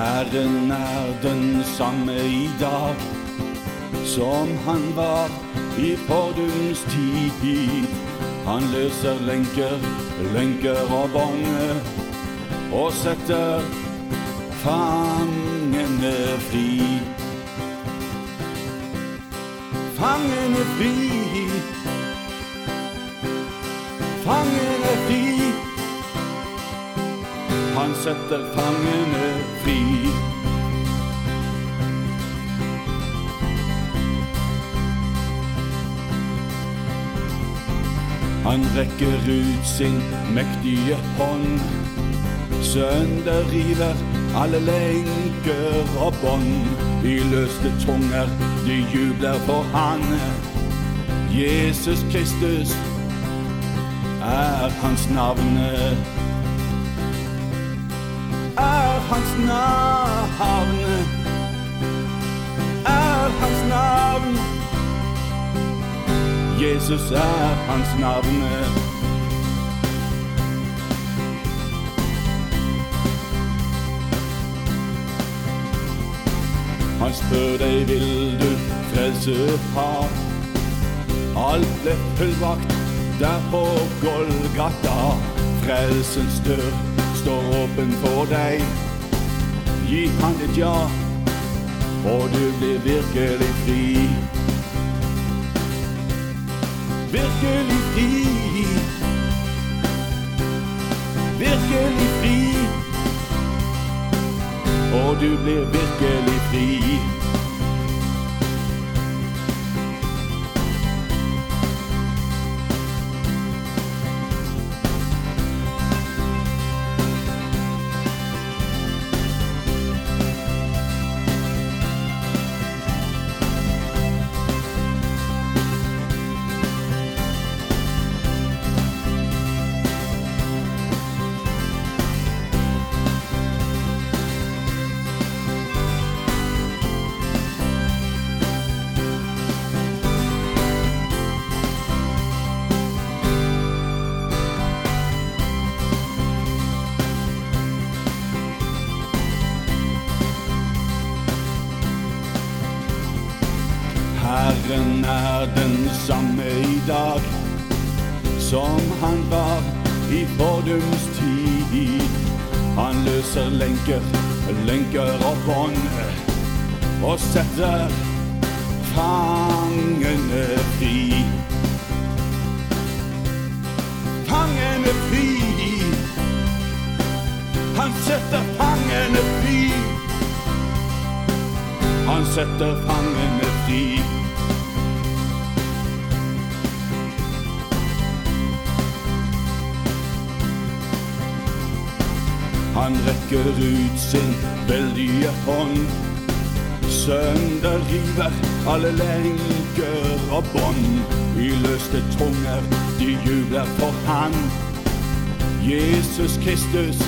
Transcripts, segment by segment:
Herren er den samme i dag som han var i fordums tid. Han løser lenker, lenker og bonger og setter fangene fri. Fangene fri. Fangene Han setter fangene fri. Han rekker ut sin mektige hånd. Sønderriver alle lenker og bånd. De løste tunger, de jubler for han. Jesus Kristus er hans navn. Er hans navn. Er hans navn. Jesus er hans navn. Han spør deg, vil du frelse ha? Alt ble fullbrakt der på Golgata. Frelsens dør står åpen for deg. Gi han et ja, og du blir virkelig fri. Virkelig fri. Virkelig fri. Og du blir virkelig fri. Herren er den samme i dag som han var i fordums tid. Han løser lenker, lenker og bånd og setter fangene fri. Fangene fri. Han setter fangene fri. Han setter fangene fri. Han rekker ut sin veldige hånd. Sønder river alle lenker og bånd. I løste tunger, de jubler for han. Jesus Kristus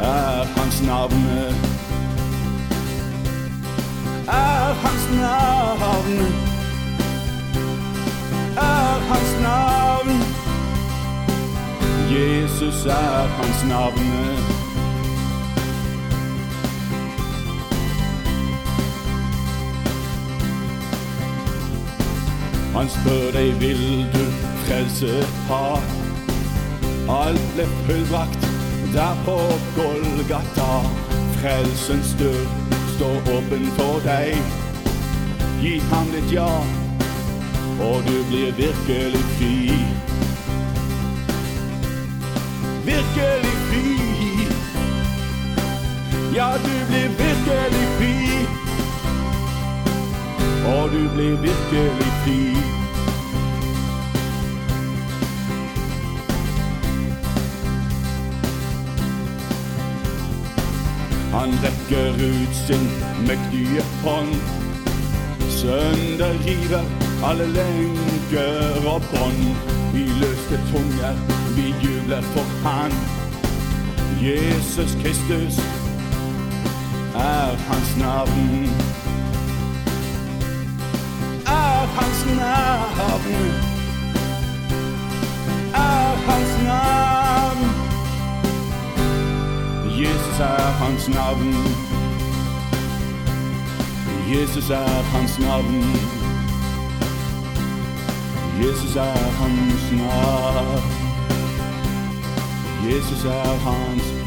er hans navn. Er hans navn. Er hans navn. Jesus er hans navn. Han spør deg, vil du frelse ha? Alt ble fullbrakt der på Golgata. Frelsens dør står åpen for deg. Gi ham ditt ja, og du blir virkelig fri. Virkelig fri. Ja, du blir virkelig fri. Og du blir virkelig fri. Han rekker ut sin mektige hånd. Sønderriver alle lenker og bånd. i løste tunger, vi jubler for Han. Jesus Kristus er hans navn. Er hans navn. Er hans navn. Jesus er hans navn. Jesus er hans navn. Jesus er hans navn. Jesus er hans navn.